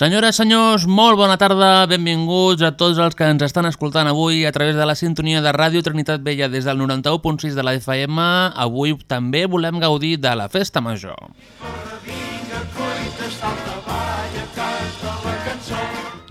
Senyores, senyors, molt bona tarda, benvinguts a tots els que ens estan escoltant avui a través de la sintonia de Ràdio Trinitat Vella des del 91.6 de la FM. Avui també volem gaudir de la Festa Major.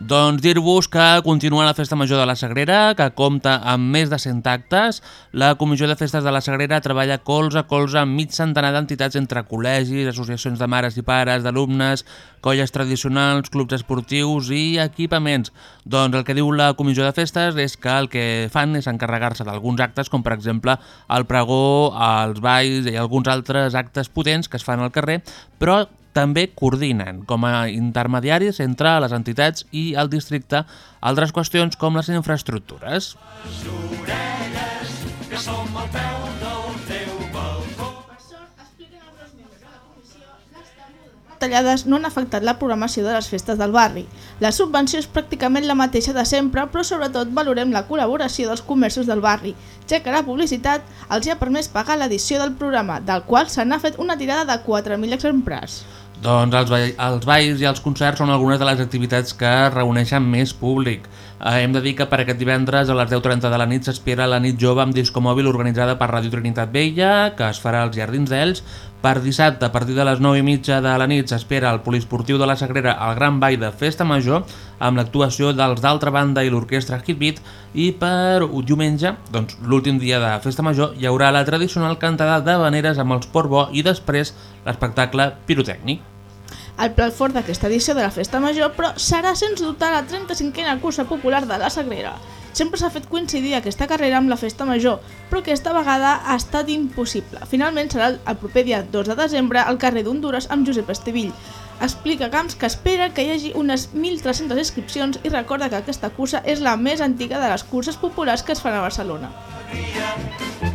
Doncs dir-vos que continua la Festa Major de la Sagrera, que compta amb més de 100 actes. La Comissió de Festes de la Sagrera treballa colze a colze amb mig centenar d'entitats entre col·legis, associacions de mares i pares, d'alumnes, colles tradicionals, clubs esportius i equipaments. Doncs el que diu la Comissió de Festes és que el que fan és encarregar-se d'alguns actes, com per exemple el pregó, els balls i alguns altres actes potents que es fan al carrer, però també coordinen com a intermediaris entre les entitats i el districte altres qüestions com les infraestructures. retallades no han afectat la programació de les festes del barri. La subvenció és pràcticament la mateixa de sempre, però sobretot valorem la col·laboració dels comerços del barri, ja que la publicitat els ha permès pagar l'edició del programa, del qual se n'ha fet una tirada de 4.000 exemplars. Doncs els, ball, els balls i els concerts són algunes de les activitats que reuneixen més públic. Eh, hem de dir que per aquest divendres a les 10.30 de la nit s'espera la nit jove amb disco mòbil organitzada per Ràdio Trinitat Vella, que es farà als Jardins d'Ells. Per dissabte, a partir de les 9 i mitja de la nit, s'espera al Poliesportiu de la Sagrera el Gran Ball de Festa Major, amb l'actuació dels d'altra banda i l'orquestra Hitbeat, i per diumenge, doncs, l'últim dia de Festa Major, hi haurà la tradicional cantada de veneres amb els Portbó i després l'espectacle pirotècnic. El plat fort d'aquesta edició de la Festa Major, però, serà sens dubte la 35a cursa popular de la Sagrera. Sempre s'ha fet coincidir aquesta carrera amb la Festa Major, però aquesta vegada ha estat impossible. Finalment serà el proper dia 2 de desembre al carrer d'Honduras amb Josep Estivill. Explica Camps que espera que hi hagi unes 1.300 inscripcions i recorda que aquesta cursa és la més antiga de les curses populars que es fan a Barcelona. que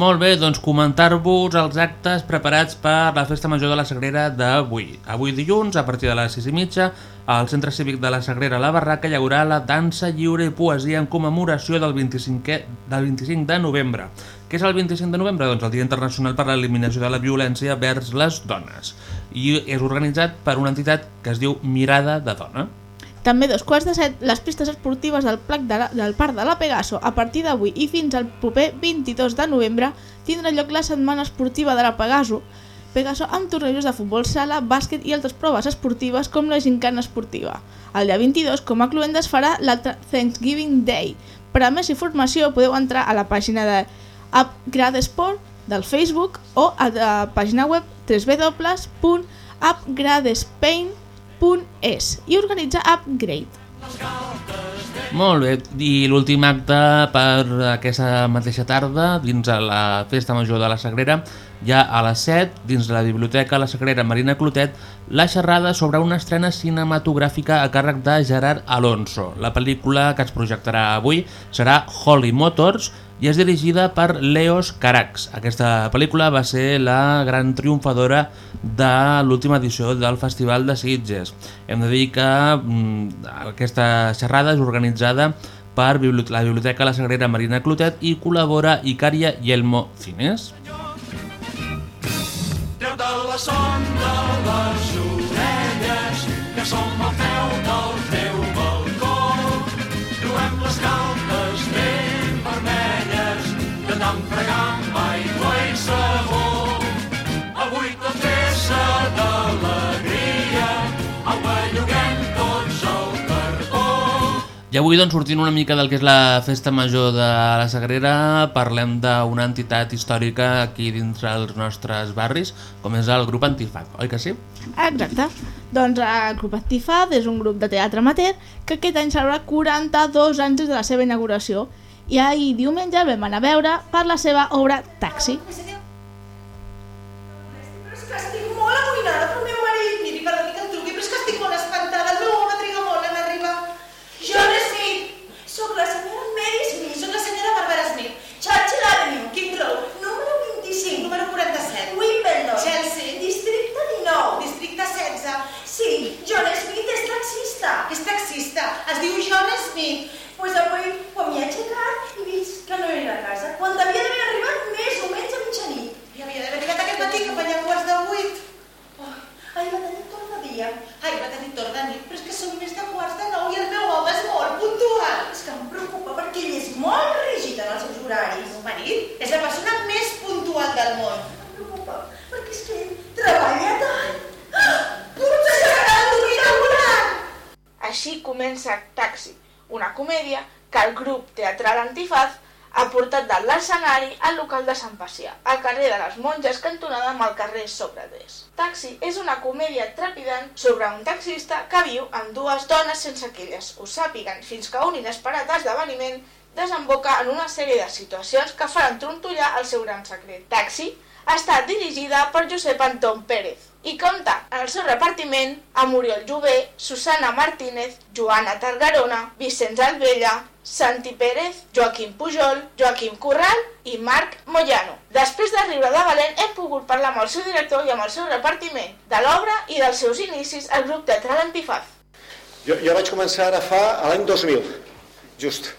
Molt bé, doncs comentar-vos els actes preparats per la Festa Major de la Sagrera d'avui. Avui dilluns, a partir de les 6 i mitja, al Centre Cívic de la Sagrera a la Barraca hi haurà la dansa lliure i poesia en commemoració del 25, del 25 de novembre. Què és el 25 de novembre? Doncs el Dia Internacional per l'Eliminació de la Violència vers les Dones. I és organitzat per una entitat que es diu Mirada de Dona. També dos quarts de set, les pistes esportives del, plac de la, del Parc de la Pegaso a partir d'avui i fins al proper 22 de novembre tindrà lloc la setmana esportiva de la Pegaso, Pegaso amb tornejos de futbol sala, bàsquet i altres proves esportives com la gincana esportiva. El dia 22, com a cluenda, es farà la Thanksgiving Day. Per a més informació podeu entrar a la pàgina de Upgradesport del Facebook o a la pàgina web www.upgradespain.es i organitza Upgrade. Molt bé, i l'últim acte per aquesta mateixa tarda, dins de la Festa Major de la Sagrera, ja a les 7, dins de la Biblioteca La Sagrera Marina Clotet, la xerrada sobre una estrena cinematogràfica a càrrec de Gerard Alonso. La pel·lícula que es projectarà avui serà Holly Motors i és dirigida per Leos Carax. Aquesta pel·lícula va ser la gran triomfadora de l'última edició del Festival de Sitges. Hem de dir que mm, aquesta xerrada és organitzada per la Biblioteca La Sagrera Marina Clotet i col·labora Icària Yelmo Cines. Treu-te la son de les orelles, que som al I avui, doncs, sortint una mica del que és la festa major de la Sagrera, parlem d'una entitat històrica aquí dins els nostres barris, com és el grup Antifat, oi que sí? Exacte. Doncs el grup Antifad és un grup de teatre amateur que aquest any celebra 42 anys des de la seva inauguració i ahir diumenge el vam anar a veure per la seva obra Taxi. Sí, John Smith és taxista. És taxista. Es diu John Smith. Pues avui, quan m'hi he aixecat, he vist que no era a casa. Quan devia d'haver arribat més o menys a mitjanit. I havia d'haver arribat aquest matí cap allà a quarts de vuit. Oh, ai, va tenir torn de dia. Ai, va tenir torn de nit. Però és que són més de quarts de nou i el meu home és molt puntual. És que em preocupa perquè ell és molt rígid en els seus horaris. El meu marit és la persona més puntual del món. Em preocupa perquè és que ell treballa tant. Així comença Taxi, una comèdia que el grup teatral Antifaz ha portat de l'escenari al local de Sant Pacià, al carrer de les Monges cantonada amb el carrer Sòcrates. Taxi és una comèdia trepidant sobre un taxista que viu amb dues dones sense que elles ho sàpiguen fins que un inesperat esdeveniment desemboca en una sèrie de situacions que faran trontollar el seu gran secret. Taxi ha estat dirigida per Josep Anton Pérez i compta en el seu repartiment amb Oriol Jové, Susana Martínez, Joana Targarona, Vicenç Albella, Santi Pérez, Joaquim Pujol, Joaquim Corral i Marc Moyano. Després de riure de valent hem pogut parlar amb el seu director i amb el seu repartiment de l'obra i dels seus inicis al grup teatral Antifaz. Jo, jo vaig començar ara fa l'any 2000, just.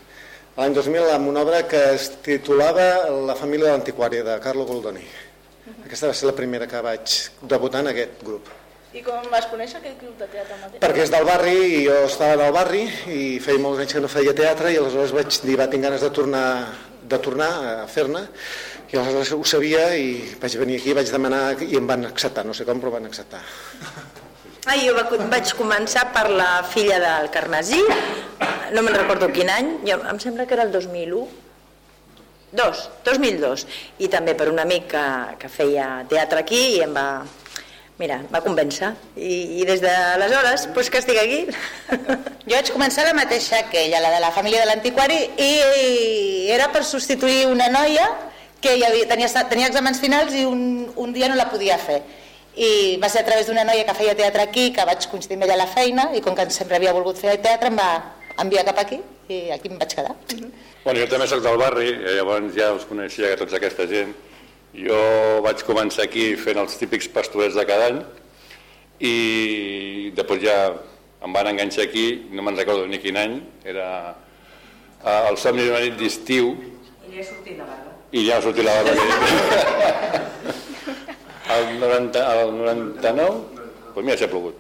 L'any 2000 amb una obra que es titulava La família de l'antiquària, de Carlo Goldoni. Aquesta va ser la primera que vaig debutar en aquest grup. I com vas conèixer aquest club de teatre mateix? Perquè és del barri i jo estava en el barri i feia molts anys que no feia teatre i aleshores vaig dir, va, tinc ganes de tornar, de tornar a fer-ne i aleshores ho sabia i vaig venir aquí, vaig demanar i em van acceptar, no sé com, però van acceptar. Ah, jo va- vaig començar per la filla del Carnasí, no me'n recordo quin any, jo, em sembla que era el 2001, 2, 2002, i també per un amic que, que feia teatre aquí i em va, mira, em va convèncer. I, i des d'aleshores, doncs que estic aquí. Jo vaig començar la mateixa que ella, la de la família de l'antiquari, i era per substituir una noia que ja havia, tenia, tenia exàmens finals i un, un dia no la podia fer. I va ser a través d'una noia que feia teatre aquí, que vaig coincidir amb ella a la feina, i com que sempre havia volgut fer teatre, em va enviar cap aquí, i aquí em vaig quedar. Bueno, jo també sóc del barri, eh, llavors ja us coneixia que tota aquesta gent. Jo vaig començar aquí fent els típics pastorets de cada any i després ja em van enganxar aquí, no me'n recordo ni quin any, era eh, el somni d'una nit d'estiu I li ha sortit la barba. i ja ha sortit la barba. El, 90, el 99, doncs mira, s'ha plogut.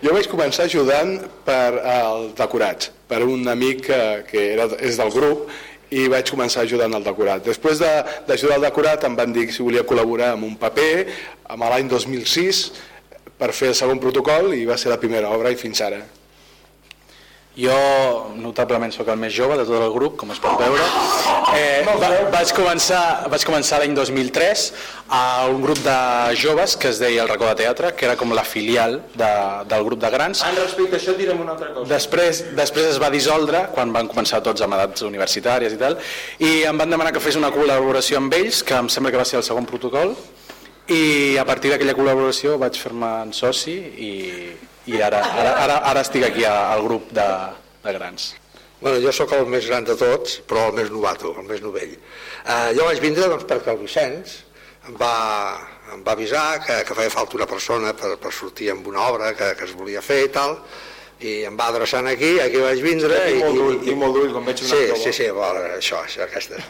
Jo vaig començar ajudant per el decorats, per un amic que, que era, és del grup i vaig començar ajudant al decorat. Després de- d'ajudar al decorat em van dir si volia col·laborar amb un paper amb l'any 2006 per fer el segon protocol i va ser la primera obra i fins ara. Jo notablement sóc el més jove de tot el grup, com es pot veure. Eh, va, vaig començar, vaig començar l'any 2003 a un grup de joves que es deia el Racó de Teatre, que era com la filial de, del grup de grans. En respecte a això direm una altra cosa. Després, després es va dissoldre, quan van començar tots amb edats universitàries i tal, i em van demanar que fes una col·laboració amb ells, que em sembla que va ser el segon protocol, i a partir d'aquella col·laboració vaig fer-me en soci i, i ara, ara, ara, ara estic aquí al grup de, de grans. Bueno, jo sóc el més gran de tots, però el més novato, el més novell. Eh, jo vaig vindre doncs, perquè el Vicenç em va, em va avisar que, que feia falta una persona per, per sortir amb una obra que, que es volia fer i tal, i em va adreçant aquí, aquí vaig vindre... Tinc molt d'ull, i, tinc molt d'ull, quan veig una sí, prova. Sí, sí, bueno, això, això, aquesta.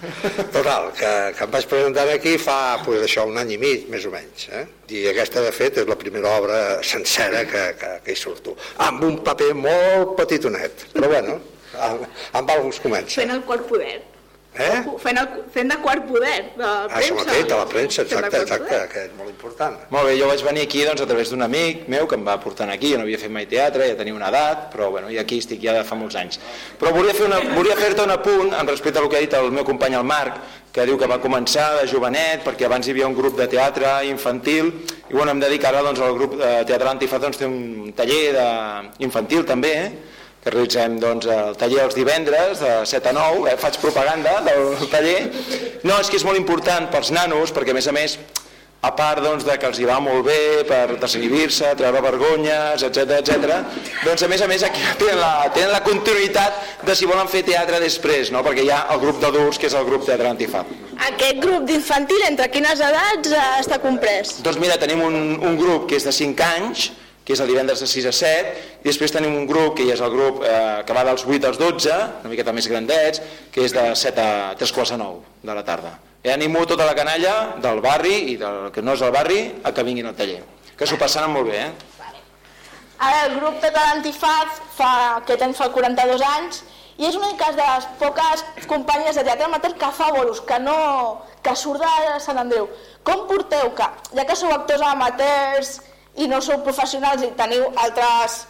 Total, que, que em vaig presentar aquí fa pues, això, un any i mig, més o menys. Eh? I aquesta, de fet, és la primera obra sencera que, que, que hi surto. Amb un paper molt petitonet, però bueno, amb, amb alguns comença. Fent el quart poder. Eh? Fent, el, fent de quart poder, de Ah, això premsa. mateix, de la premsa, exacte, exacte, que és molt important. Molt bé, jo vaig venir aquí doncs, a través d'un amic meu que em va portant aquí, jo no havia fet mai teatre, ja tenia una edat, però bueno, i aquí estic ja de fa molts anys. Però volia fer una, volia fer-te un apunt en respecte al que ha dit el meu company el Marc, que diu que va començar de jovenet, perquè abans hi havia un grup de teatre infantil, i bueno, hem de dir que ara doncs, el grup de teatre Antifaz doncs, té un taller de... infantil també, eh? Que realitzem doncs, el taller els divendres de 7 a 9, eh? faig propaganda del taller. No, és que és molt important pels nanos, perquè a més a més, a part doncs, de que els hi va molt bé per desinhibir-se, treure vergonyes, etc etc. doncs a més a més aquí tenen la, tenen la continuïtat de si volen fer teatre després, no? perquè hi ha el grup d'adults que és el grup Teatre Antifab. Aquest grup d'infantil, entre quines edats eh, està comprès? Doncs mira, tenim un, un grup que és de 5 anys, que és el divendres de 6 a 7, i després tenim un grup que ja és el grup eh, que va dels 8 als 12, una miqueta més grandets, que és de 7 a 3 quarts a 9 de la tarda. I animo tota la canalla del barri i del que no és del barri a que vinguin al taller, que s'ho passaran molt bé, eh? Ara el grup de l'Antifaz fa, aquest any fa 42 anys i és una de les poques companyes de teatre amateur que fa bolos, que no que surt de Sant Andreu. Com porteu que, ja que sou actors amateurs i no sou professionals i teniu altres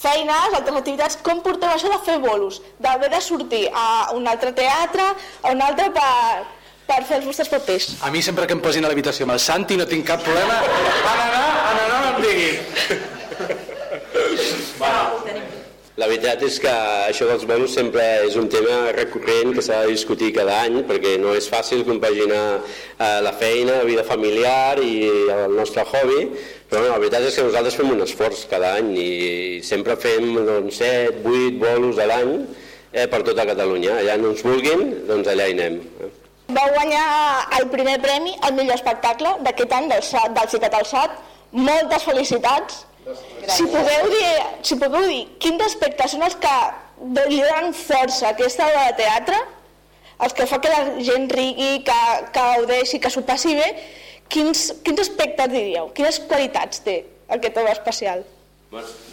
feines, altres activitats, com porteu això de fer bolos? D'haver de sortir a un altre teatre, a un altre per, per fer els vostres papers? A mi sempre que em posin a l'habitació amb el Santi no tinc cap problema. Van anar, van anar, no em diguin. La veritat és que això dels bolos sempre és un tema recurrent que s'ha de discutir cada any perquè no és fàcil compaginar eh, la feina, la vida familiar i el nostre hobby, però bueno, la veritat és que nosaltres fem un esforç cada any i sempre fem doncs, 7, 8 bolos a l'any eh, per tota Catalunya. Allà no ens vulguin, doncs allà hi anem. Vau guanyar el primer premi al millor espectacle d'aquest any del, Sa- del Cicat al Sat. Moltes felicitats. Si podeu, dir, si podeu dir quins aspectes són els que donen força a aquesta obra de teatre, els que fa que la gent rigui, que, que gaudeixi, que s'ho passi bé, quins, quins aspectes diríeu? Quines qualitats té aquesta obra especial?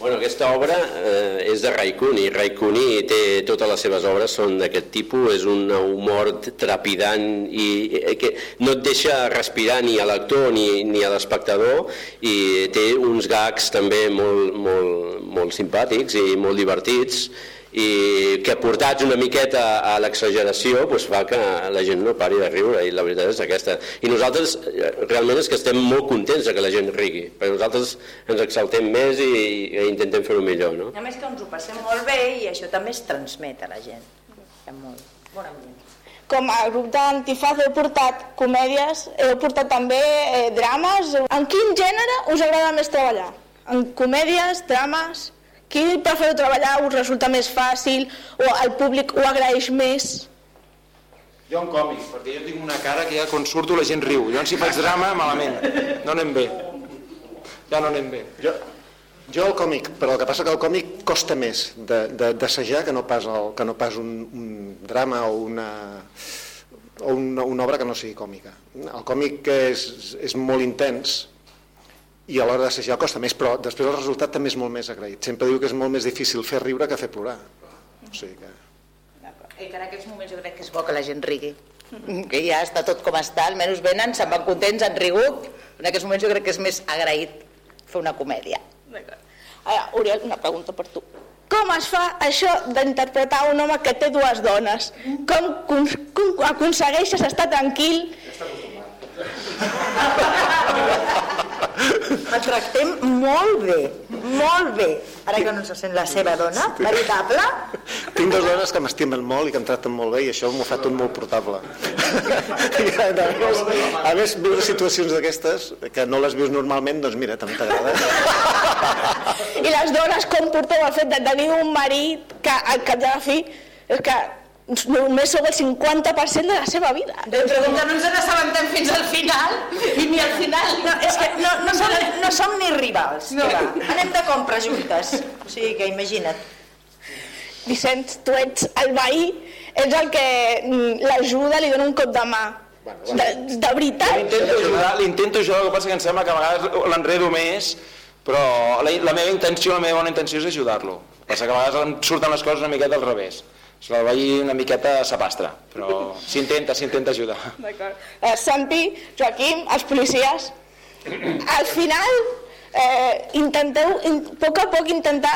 Bueno, aquesta obra eh, és de Raikuni. Raikuni té totes les seves obres són d'aquest tipus, és un humor trepidant i eh, que no et deixa respirar ni a l'actor ni, ni a l'espectador i té uns gags també molt, molt, molt simpàtics i molt divertits i que portats una miqueta a l'exageració doncs fa que la gent no pari de riure i la veritat és aquesta. I nosaltres eh, realment és que estem molt contents de que la gent rigui, perquè nosaltres ens exaltem més i, i intentem fer-ho millor. No? A més que ens ho passem molt bé i això també es transmet a la gent. Hi ha molt bon ambient. Com a grup d'Antifaz heu portat comèdies, heu portat també eh, drames. En quin gènere us agrada més treballar? En comèdies, drames? Quin prefereu treballar? Us resulta més fàcil? O el públic ho agraeix més? Jo en còmics, perquè jo tinc una cara que ja quan surto la gent riu. Jo si faig drama, malament. No anem bé. Ja no anem bé. Jo, jo el còmic, però el que passa que el còmic costa més de- de- d'assajar que no pas, el, que no pas un, un drama o una, o una, una obra que no sigui còmica. El còmic és, és molt intens i a l'hora d'assajar costa més, però després el resultat també és molt més agraït. Sempre diu que és molt més difícil fer riure que fer plorar. O sigui que... I que en aquests moments jo crec que és bo que la gent rigui. Que ja està tot com està, almenys venen, se'n van contents, han rigut. En aquests moments jo crec que és més agraït fer una comèdia. Ara, Oriol, una pregunta per tu. Com es fa això d'interpretar un home que té dues dones? Com, com, com aconsegueixes estar tranquil? El tractem molt bé, molt bé. Ara que no se sent la seva dona, veritable. Tinc dues dones que m'estimen molt i que em traten molt bé i això m'ho fa tot molt portable. I a, més, a més, viure situacions d'aquestes, que no les vius normalment, doncs mira, també t'agrada. I les dones com porteu el fet de tenir un marit que al cap de la fi és que només sou el 50% de la seva vida. Déu pregunta, no ens n'assabentem fins al final i ni al final. No, és que no, no, som, no som ni rivals. No. Va. Anem de compra juntes. O sigui que imagina't. Vicenç, tu ets el veí, ets el que mm, l'ajuda, li dona un cop de mà. De, de veritat? L'intento ajudar, l'intento ajudar, el que passa que em sembla que a vegades l'enredo més, però la, la meva intenció, la meva bona intenció és ajudar-lo. Passa que a vegades em surten les coses una miqueta al revés. Se'l veia una miqueta sapastre, però s'intenta, s'intenta ajudar. D'acord. Eh, Santi, Joaquim, els policies, al final eh, intenteu, in, a poc a poc intentar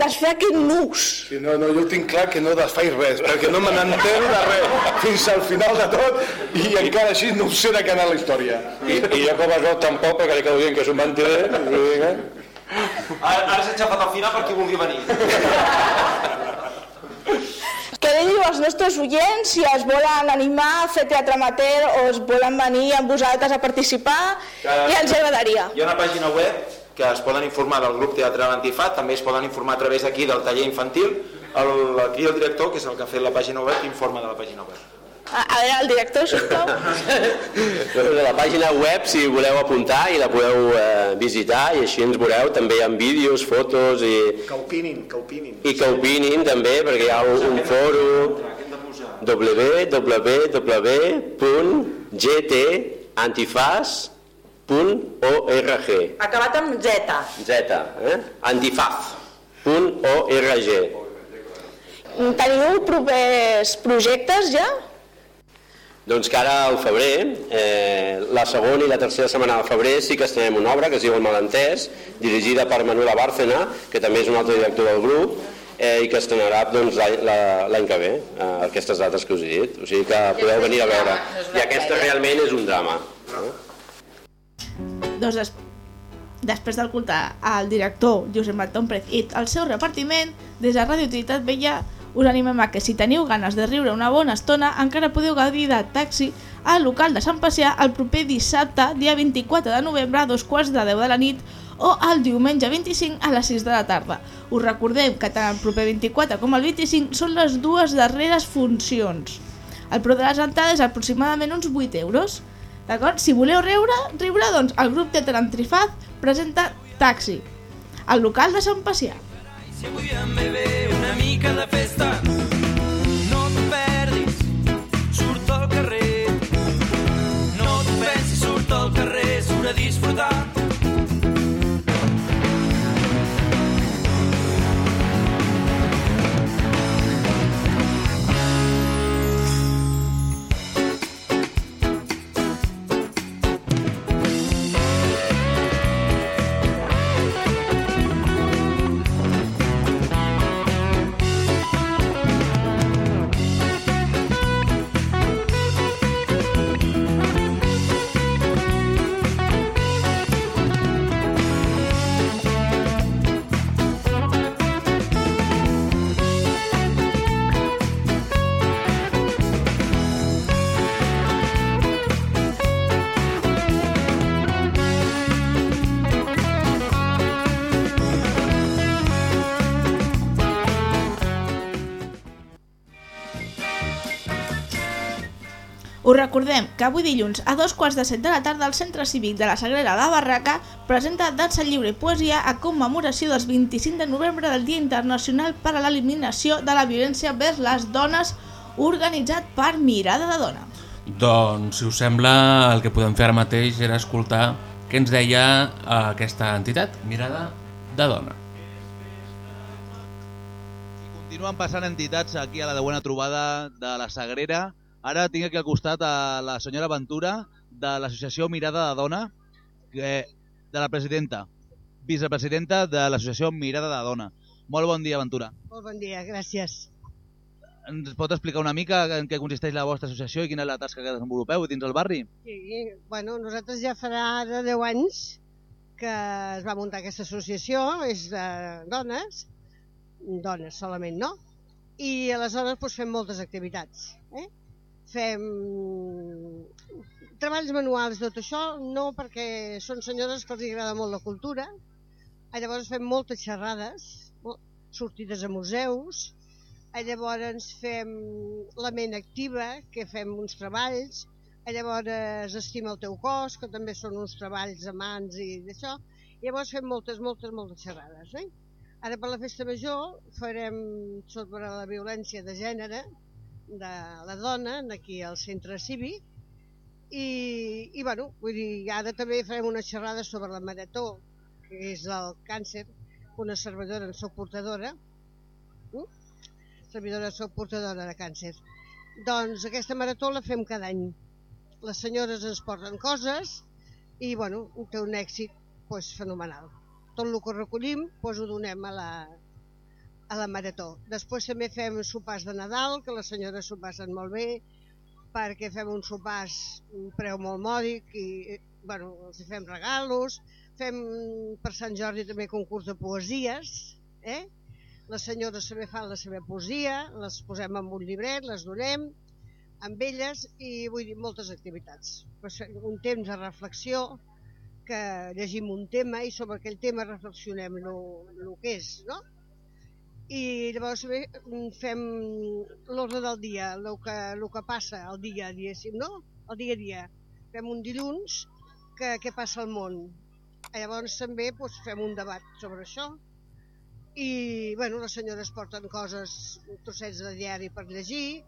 desfer aquest nus. Sí, no, no, jo tinc clar que no desfaig res, perquè no me n'entero de res fins al final de tot i encara així no sé de què anar la història. I, i jo com a Roc tampoc, perquè li acabo dient que és un mentider. que- Ara, ara s'ha aixafat al final per qui vulgui venir. Als nostres oients si es volen animar a fer teatre amateur o es volen venir amb vosaltres a participar i ens agradaria. Hi ha una pàgina web que es poden informar del grup Teatre Antifat, també es poden informar a través d'aquí del taller infantil. El, aquí el director, que és el que ha fet la pàgina web, informa de la pàgina web. A, a veure, el director, sisplau. Doncs a la pàgina web, si voleu apuntar, i la podeu eh, visitar, i així ens veureu, també hi ha vídeos, fotos, i, Que opinin, que opinin. i que opinin també, perquè hi ha un, un fòrum www.gtantifas.org Acabat amb Z. Z, eh? antifaz.org Teniu propers projectes ja? Doncs que ara al febrer, eh, la segona i la tercera setmana de febrer sí que estrenem una obra que es diu El Malentès, dirigida per Manuela Bárcena, que també és un altre director del grup, eh, i que estrenarà doncs, l'any la- l'any que ve, eh, aquestes dates que us he dit. O sigui que podeu venir a veure. I aquesta realment és un drama. Doncs des... després del culte al director Josep Martón Pérez i el seu repartiment, des de Radio Utilitat Vella us animem a que si teniu ganes de riure una bona estona encara podeu gaudir de taxi al local de Sant Pacià el proper dissabte, dia 24 de novembre, a dos quarts de 10 de la nit o el diumenge 25 a les 6 de la tarda. Us recordem que tant el proper 24 com el 25 són les dues darreres funcions. El preu de les entrades és aproximadament uns 8 euros. D'acord? Si voleu riure, riure, doncs el grup Teatre Antrifaz presenta Taxi, al local de Sant Pacià. Si avui em ve bé una mica de festa, Us recordem que avui dilluns a dos quarts de set de la tarda el Centre Cívic de la Sagrera La Barraca presenta dansa lliure i poesia a commemoració dels 25 de novembre del Dia Internacional per a l'Eliminació de la Violència vers les Dones organitzat per Mirada de Dona. Doncs, si us sembla, el que podem fer ara mateix era escoltar què ens deia eh, aquesta entitat, Mirada de Dona. Continuen passant entitats aquí a la de Buena Trobada de la Sagrera. Ara tinc aquí al costat a la senyora Ventura de l'associació Mirada de Dona, que, de la presidenta, vicepresidenta de l'associació Mirada de Dona. Molt bon dia, Ventura. Molt bon dia, gràcies. Ens pot explicar una mica en què consisteix la vostra associació i quina és la tasca que desenvolupeu dins el barri? Sí, bueno, nosaltres ja farà de 10 anys que es va muntar aquesta associació, és de dones, dones solament, no? I aleshores doncs, fem moltes activitats. Eh? Fem treballs manuals, tot això, no perquè són senyores que els agrada molt la cultura, llavors fem moltes xerrades, sortides a museus, llavors fem la ment activa, que fem uns treballs, llavors estima el teu cos, que també són uns treballs a mans i d'això, llavors fem moltes, moltes, moltes xerrades. Eh? Ara per la festa major farem sobre la violència de gènere de la dona aquí al centre cívic i, i bueno, vull dir, ara també farem una xerrada sobre la marató, que és el càncer, una servidora en soc portadora, Mm? servidora soc portadora de càncer. Doncs aquesta marató la fem cada any. Les senyores ens porten coses i bueno, té un èxit pues, fenomenal. Tot el que recollim pues, ho donem a la, a la marató. Després també fem sopars de Nadal, que les senyores s'ho passen molt bé, perquè fem un sopars un preu molt mòdic i bueno, els fem regalos, fem per Sant Jordi també concurs de poesies, eh? les senyores també fan la seva poesia, les posem en un llibret, les donem amb elles i vull dir moltes activitats. Un temps de reflexió, que llegim un tema i sobre aquell tema reflexionem el que és, no? I llavors bé, fem l'ordre del dia, el que, el que passa el dia, diguéssim, no? El dia a dia. Fem un dilluns que, què passa al món. Llavors també doncs, fem un debat sobre això i bueno, les senyores porten coses, trossets de diari per llegir,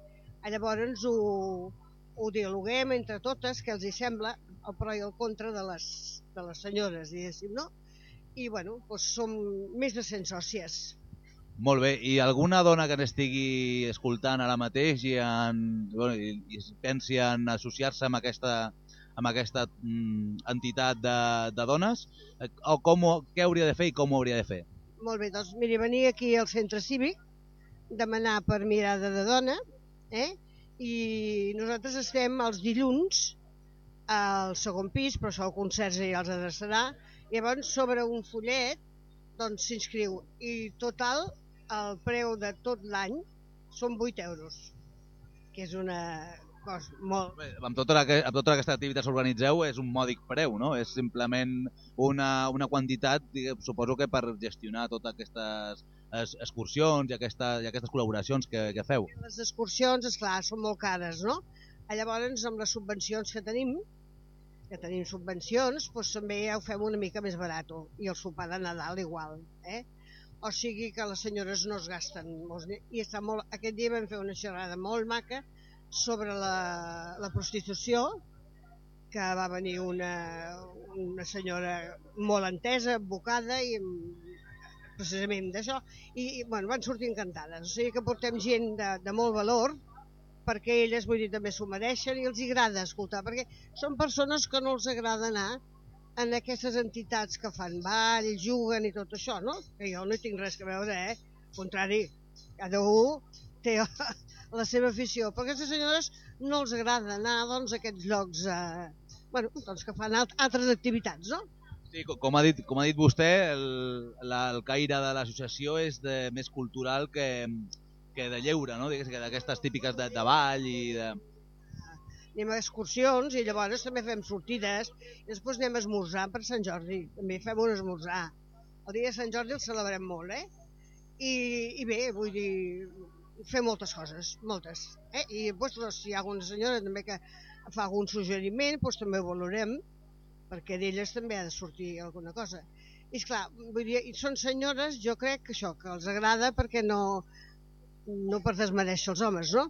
llavors ho, ho dialoguem entre totes, que els hi sembla el pro i el contra de les, de les senyores, diguéssim, no? I bueno, doncs som més de 100 sòcies. Molt bé, i alguna dona que n'estigui escoltant ara mateix i, en, bueno, i, i pensi en associar-se amb aquesta, amb aquesta mm, entitat de, de dones, eh, o com, què hauria de fer i com ho hauria de fer? Molt bé, doncs miri, venir aquí al centre cívic, demanar per mirada de dona, eh? i nosaltres estem els dilluns al segon pis, però això el conserge ja els adreçarà, llavors sobre un follet doncs s'inscriu i total el preu de tot l'any són 8 euros, que és una cosa molt... Bé, amb, tota, amb tota aquesta activitat que organitzeu és un mòdic preu, no? És simplement una, una quantitat, diguem, suposo que per gestionar totes aquestes excursions i, aquesta, i aquestes col·laboracions que, que feu. Les excursions, és clar, són molt cares, no? Llavors, amb les subvencions que tenim, que tenim subvencions, doncs també ja ho fem una mica més barat, i el sopar de Nadal igual, eh? O sigui que les senyores no es gasten molts I està molt... Aquest dia vam fer una xerrada molt maca sobre la, la prostitució, que va venir una, una senyora molt entesa, advocada, i precisament d'això, i, i bueno, van sortir encantades. O sigui que portem gent de, de molt valor, perquè elles, vull dir, també s'ho mereixen i els agrada escoltar, perquè són persones que no els agrada anar en aquestes entitats que fan ball, juguen i tot això, no? Que jo no hi tinc res a veure, eh? Al contrari, cada un té la seva afició, però aquestes senyores no els agrada anar doncs, a aquests llocs eh, bueno, doncs que fan alt altres activitats, no? Sí, com ha dit, com ha dit vostè, el, la, el caire de l'associació és de, més cultural que, que de lleure, no? d'aquestes típiques de, de ball i de... Anem a excursions i llavors també fem sortides i després anem a esmorzar per Sant Jordi, també fem un esmorzar. El dia de Sant Jordi el celebrem molt, eh? I, i bé, vull dir, fer moltes coses, moltes. Eh? I doncs, doncs, si hi ha alguna senyora també que fa algun suggeriment, doncs també ho valorem, perquè d'elles també ha de sortir alguna cosa. I esclar, vull dir, són senyores, jo crec que això, que els agrada perquè no, no per desmereixer els homes, no?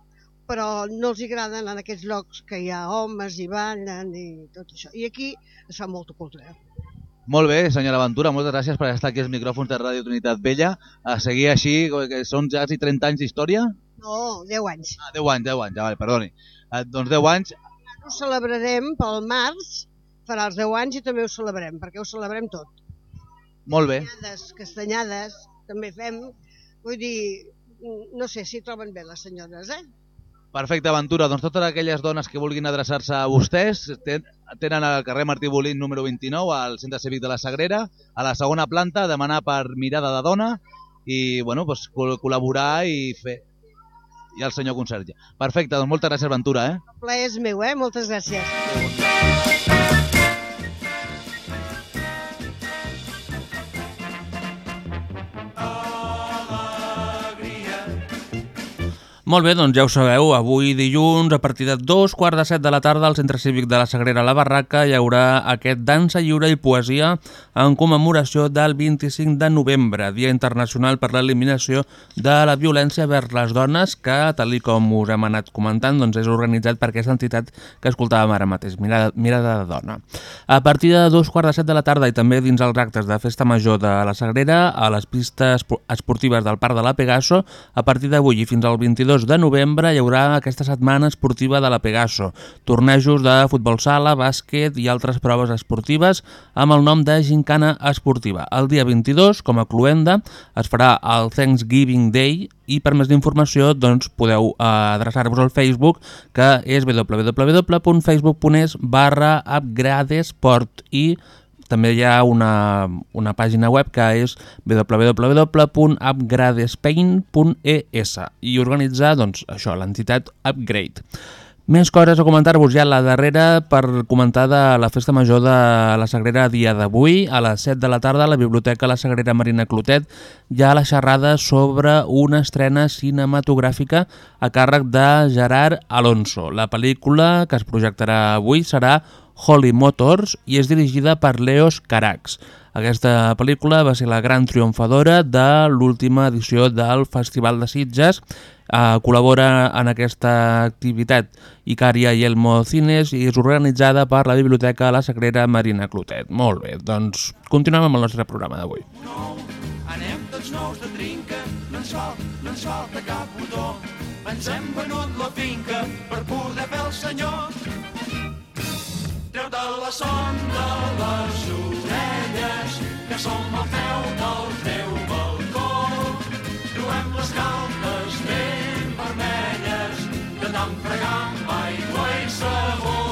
Però no els agrada anar a aquests llocs que hi ha homes i ballen i tot això. I aquí es fa molta cultura. Molt bé, senyora Ventura, moltes gràcies per estar aquí als micròfons de Ràdio Trinitat Vella. A seguir així, que són ja quasi 30 anys d'història? No, 10 anys. Ah, 10 anys, 10 anys, ja, vale, perdoni. Eh, doncs 10 anys... Ho celebrarem pel març, farà els 10 anys i també ho celebrem, perquè ho celebrem tot. Molt bé. Castanyades, castanyades, també fem. Vull dir, no sé si troben bé les senyores, eh? Perfecte, Aventura. Doncs totes aquelles dones que vulguin adreçar-se a vostès tenen al carrer Martí Bolín número 29 al Centre Cívic de la Sagrera, a la segona planta, demanar per mirada de dona i bueno, doncs, col·laborar i fer i el senyor conserge. Perfecte, doncs moltes gràcies, Ventura. Eh? El plaer és meu, eh? Moltes gràcies. Molt bé, doncs ja ho sabeu, avui dilluns a partir de dos quarts de set de la tarda al Centre Cívic de la Sagrera La Barraca hi haurà aquest dansa lliure i poesia en commemoració del 25 de novembre, Dia Internacional per l'Eliminació de la Violència vers les Dones, que, tal com us hem anat comentant, doncs és organitzat per aquesta entitat que escoltàvem ara mateix, Mirada, Mirada de Dona. A partir de dos quarts de set de la tarda i també dins els actes de Festa Major de la Sagrera, a les pistes esportives del Parc de la Pegaso, a partir d'avui i fins al 22 22 de novembre hi haurà aquesta setmana esportiva de la Pegaso, tornejos de futbol sala, bàsquet i altres proves esportives amb el nom de Gincana Esportiva. El dia 22, com a cluenda, es farà el Thanksgiving Day i per més d'informació doncs, podeu eh, adreçar-vos al Facebook que és www.facebook.es barra upgradesport i també hi ha una, una pàgina web que és www.upgradespain.es i organitza doncs, això l'entitat Upgrade. Més coses a comentar-vos ja la darrera per comentar de la Festa Major de la Sagrera dia d'avui. A les 7 de la tarda a la Biblioteca La Sagrera Marina Clotet hi ha la xerrada sobre una estrena cinematogràfica a càrrec de Gerard Alonso. La pel·lícula que es projectarà avui serà Holy Motors i és dirigida per Leos Carax. Aquesta pel·lícula va ser la gran triomfadora de l'última edició del Festival de Sitges. Eh, col·labora en aquesta activitat Icària i Elmo Cines i és organitzada per la Biblioteca La Sagrera Marina Clotet. Molt bé, doncs continuem amb el nostre programa d'avui. Anem tots nous de trinca, no ens falta, no ens falta cap botó. Ens hem venut la finca per poder fer el senyor. La son de les orelles, que som al peu del teu balcó. Truem les caldes ben vermelles, de tant fregar amb aigua i sabó.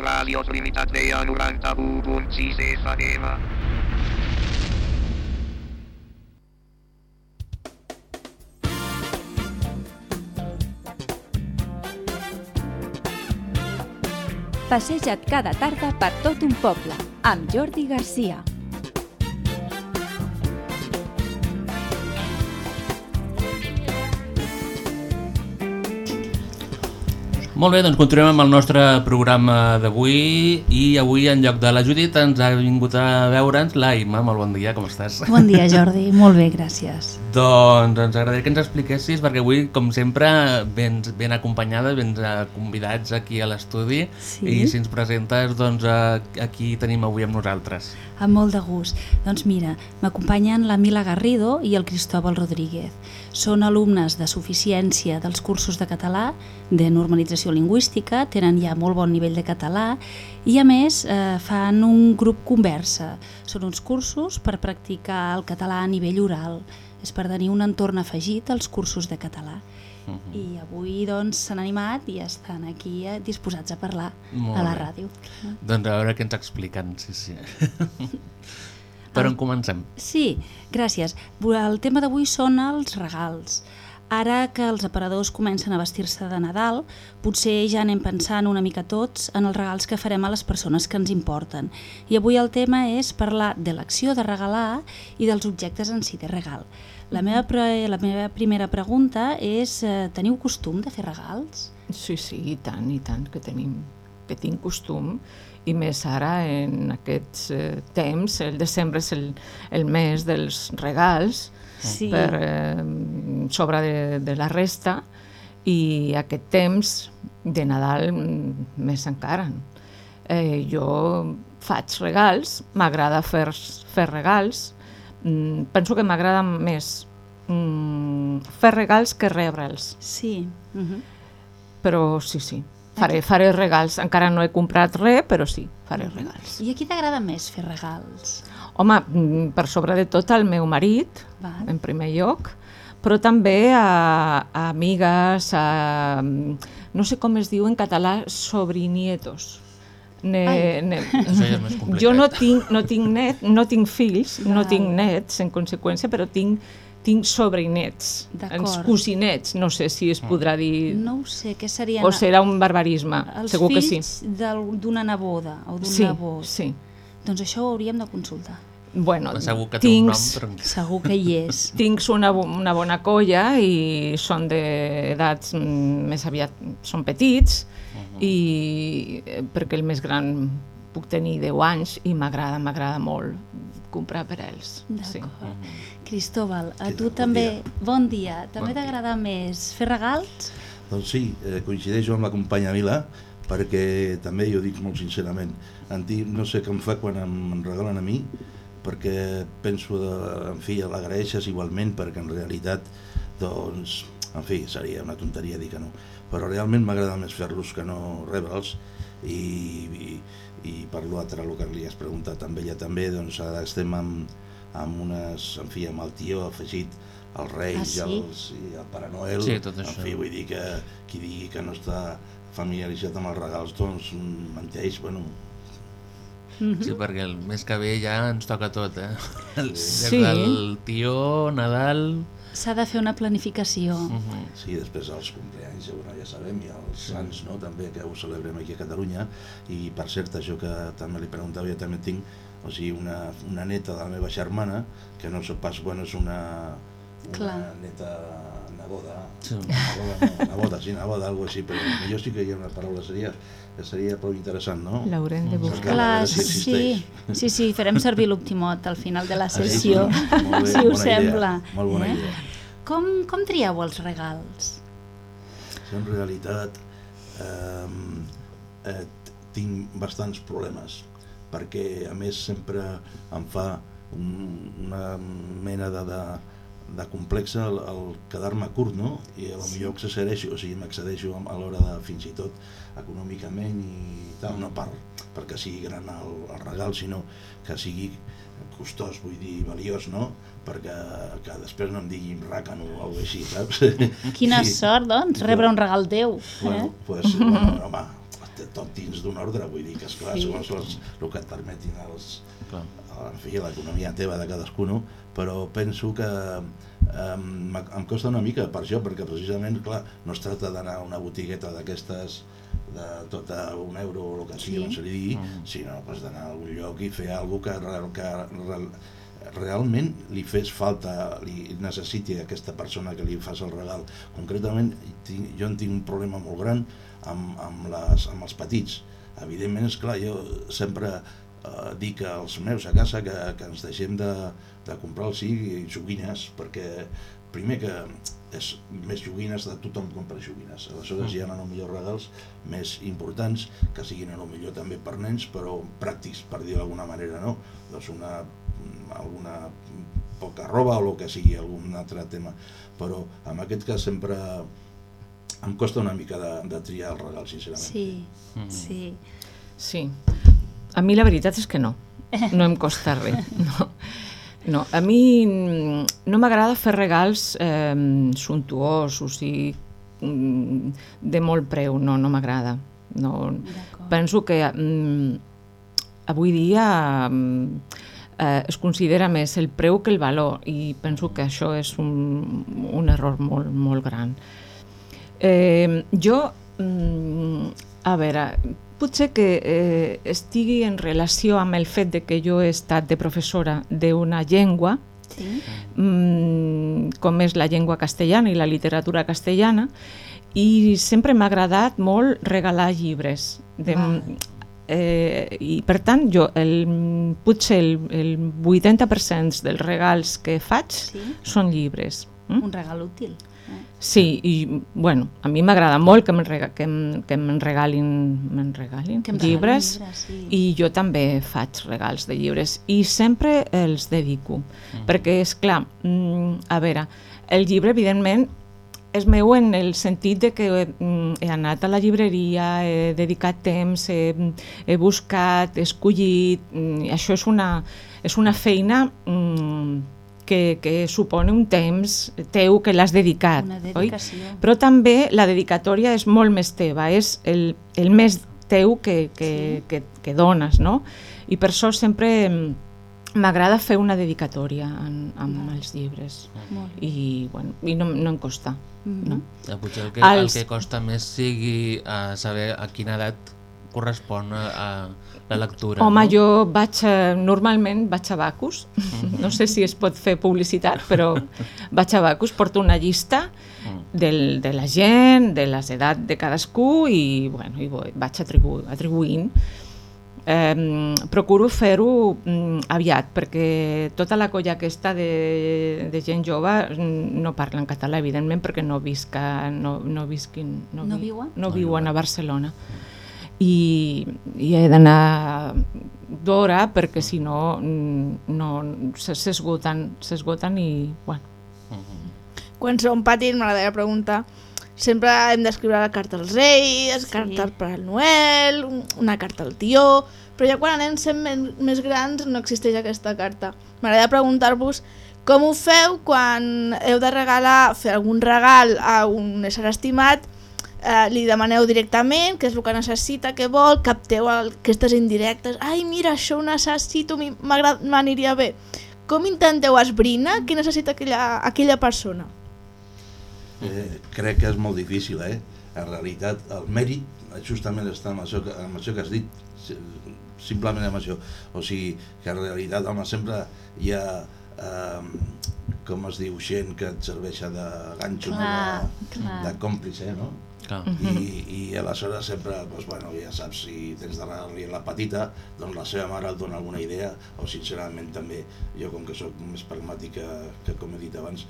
Ràdio Trinitat Vella 91.6 FM. Passeja't cada tarda per tot un poble, amb Jordi Garcia. Molt bé, doncs continuem amb el nostre programa d'avui i avui en lloc de la Judit ens ha vingut a veure'ns la Imma. Molt bon dia, com estàs? Bon dia, Jordi. Molt bé, gràcies. Doncs ens agradaria que ens expliquessis, perquè avui, com sempre, vens ben acompanyada, vens convidats aquí a l'estudi Sí. i si ens presentes, doncs aquí tenim avui amb nosaltres. Amb molt de gust. Doncs mira, m'acompanyen la Mila Garrido i el Cristóbal Rodríguez. Són alumnes de suficiència dels cursos de català, de normalització lingüística, tenen ja molt bon nivell de català i a més eh, fan un grup conversa. Són uns cursos per practicar el català a nivell oral. És per tenir un entorn afegit als cursos de català. Mhm. I avui doncs s'han animat i estan aquí eh, disposats a parlar Molt a la bé. ràdio. Doncs a veure què ens expliquen, sí, sí. per on comencem? Sí, gràcies. El tema d'avui són els regals. Ara que els aparadors comencen a vestir-se de Nadal, potser ja anem pensant una mica tots en els regals que farem a les persones que ens importen. I avui el tema és parlar de l'acció de regalar i dels objectes en si de regal. La meva, pre la meva primera pregunta és, eh, teniu costum de fer regals? Sí, sí, i tant, i tant, que tenim, que tinc costum, i més ara en aquests eh, temps, el desembre és el, el mes dels regals, Sí. per eh, sobre de, de la resta, i aquest temps de Nadal més encara. Eh, jo faig regals, m'agrada fer, fer regals, penso que m'agrada més mm, fer regals que rebre'ls. Sí. Uh -huh. Però sí, sí, faré, faré regals. Encara no he comprat res, però sí, faré Mhm. regals. I a qui t'agrada més fer regals? Home, mm, per sobre de tot al meu marit, Val. en primer lloc, però també a, a amigues, a, mm, no sé com es diu en català, sobrinietos. Ne, Ai. ne, Això ja és més complicat. jo no tinc, no tinc net, no tinc fills, no Val. tinc nets en conseqüència, però tinc tinc sobrinets, els cosinets, no sé si es podrà dir... No ho sé, què serien... O serà un barbarisme, els segur que fills sí. del- d'una neboda o d'un Sí, nebot. sí. Doncs això ho hauríem de consultar. Bueno, Segur que té un nom, però... Segur que hi és. Tinc una, una bona colla i són d'edats mm, més aviat... són petits i eh, perquè el més gran puc tenir 10 anys i m'agrada, m'agrada molt comprar per ells. Sí. Cristóbal, a tu? Bon també, dia. bon dia. També Bon t'agrada més fer regals? Doncs sí, eh, coincideixo amb la companya Vila, perquè també, jo dic molt sincerament, en ti, no sé què em fa quan em, em regalen a mi, perquè penso, de, en fi, l'agraeixes igualment, perquè en realitat, doncs, en fi, seria una tonteria dir que no. Però realment m'agrada més fer-los que no rebre'ls, i, i, i per l'altre, el que li has preguntat amb ella també, doncs ara estem amb, amb unes, en fi, amb el tio afegit els Reis Ah, i, sí? els, i el Pare Noel, Sí, tot en això. fi, vull dir que qui digui que no està familiaritzat amb els regals, doncs mm, menteix, bueno, Sí, perquè el mes que ve ja ens toca tot, eh? El, Sí. Des del tió, Nadal... S'ha de fer una planificació. Sí, després els compleanys, ja, bueno, ja sabem, i els sants, no?, també, que ho celebrem aquí a Catalunya, i per cert, això que també li preguntava, jo també tinc, o sigui, una, una neta de la meva germana, que no sóc pas, bueno, és una, una Clar. neta neboda, Sí. neboda, no, neboda, sí, neboda, algo així, però millor sí que hi ha una paraula, seria, que seria prou interessant, no? L'haurem de buscar. Clar, si sí, sí, sí, farem servir l'optimot al final de la Ah, sí? sessió, Molt bé, si us bona idea, sembla. molt bona eh? idea. Com, com trieu els regals? Jo en realitat eh, eh, tinc bastants problemes perquè a més sempre em fa un, una mena de, de, de complex el, el quedar-me curt, no? I a lo millor accedeixo, o sigui, m'accedeixo a l'hora de fins i tot econòmicament i tal, no per, perquè sigui gran el, el regal, sinó que sigui costós, vull dir, valiós, no? Perquè que després no em diguin ràcano o alguna així, saps? Quina I- sort, doncs, rebre un regal teu. Bueno, eh? pues, bueno, home, tot dins d'un ordre, vull dir que, esclar, Sí. sí. segons els, el que et permetin els, en fi, l'economia teva de cadascú, no? Però penso que um, em costa una mica per això, perquè precisament, clar, no es tracta d'anar a una botigueta d'aquestes de tot a un euro o el que sigui, Sí. on se li digui, sinó pues, d'anar a algun lloc i fer alguna que, real- que real, realment li fes falta, li necessiti aquesta persona que li fas el regal. Concretament, tinc, jo en tinc un problema molt gran amb, amb, les, amb els petits. Evidentment, és clar, jo sempre eh, dic als meus a casa que, que ens deixem de, de comprar sí, joguines, perquè primer que és més joguines de tothom compra joguines aleshores hi ha lo millor regals més importants que siguin a lo millor també per nens però pràctics per dir d'alguna manera no? doncs una, alguna poca roba o el que sigui algun altre tema però en aquest cas sempre em costa una mica de, de triar el regal sincerament Sí, sí. Sí. A mi la veritat és que no. No em costa res. No. No, a mi mm, no m'agrada fer regals eh, suntuosos i mm, de molt preu, no, no m'agrada. No, penso que mm, avui dia eh, es considera més el preu que el valor i penso que això és un, un error molt, molt gran. Eh, jo, mm, a veure, potser que eh, estigui en relació amb el fet de que jo he estat de professora d'una llengua, Sí. mm, com és la llengua castellana i la literatura castellana, i sempre m'ha agradat molt regalar llibres. De, eh, I per tant, jo el, potser el, el 80% dels regals que faig Sí. són llibres. Un regal útil. Sí, i bueno, a mi m'agrada molt que me'n rega, que em, que me'n regalin, me'n regalin Que em regalin llibres, llibres, sí. i jo també faig regals de llibres i sempre els dedico, perquè és clar, mm, a veure, el llibre evidentment és meu en el sentit de que mm, he anat a la llibreria, he dedicat temps, he, he buscat, he escollit, mm, això és una, és una feina mm, que, que supone un temps teu que l'has dedicat, Una oi? Però també la dedicatòria és molt més teva, és el, el més teu que, que, sí. que, que dones, no? I per això sempre mm, m'agrada fer una dedicatòria en, amb els llibres. Molt I, bueno, i no, no em costa. Mhm. no? Eh, Potser el que, Els- el que costa més sigui uh, saber a quina edat correspon a, a la lectura. Home, no? jo vaig, a, normalment vaig a Bacus, no sé si es pot fer publicitat, però vaig a Bacus, porto una llista del, de la gent, de les edats de cadascú i, bueno, i vaig atribu atribuint. Eh, procuro fer-ho mm, aviat perquè tota la colla aquesta de, de gent jove mm, no parla en català evidentment perquè no visc a, no, no, visquin, no, No vi- viuen? no viuen a Barcelona i, i he d'anar d'hora perquè si no, mm, no se- s'esgoten s'esgoten i bueno, Quan som petits m'agradaria preguntar sempre hem d'escriure la carta als Reis, sí. carta al Pare Noel, un- una carta al tió, però ja quan anem sent més grans no existeix aquesta carta. M'agradaria preguntar-vos com ho feu quan heu de regalar, fer algun regal a un ésser estimat, eh, li demaneu directament què és el que necessita, què vol, capteu el, aquestes indirectes, ai mira, això ho necessito, m'aniria bé. Com intenteu esbrinar què necessita aquella, aquella persona? Eh, crec que és molt difícil, eh? En realitat, el mèrit justament està amb això que, amb això que has dit, si- simplement amb això. O sigui, que en realitat, home, sempre hi ha, eh, com es diu, gent que et serveix de ganxo, Clar, no? clar. de, de còmplice, no? Clar. I, i aleshores sempre, doncs, bueno, ja saps, si tens de regalar-li a la petita, doncs la seva mare et dona alguna idea, o sincerament també, jo com que sóc més pragmàtic que, que com he dit abans,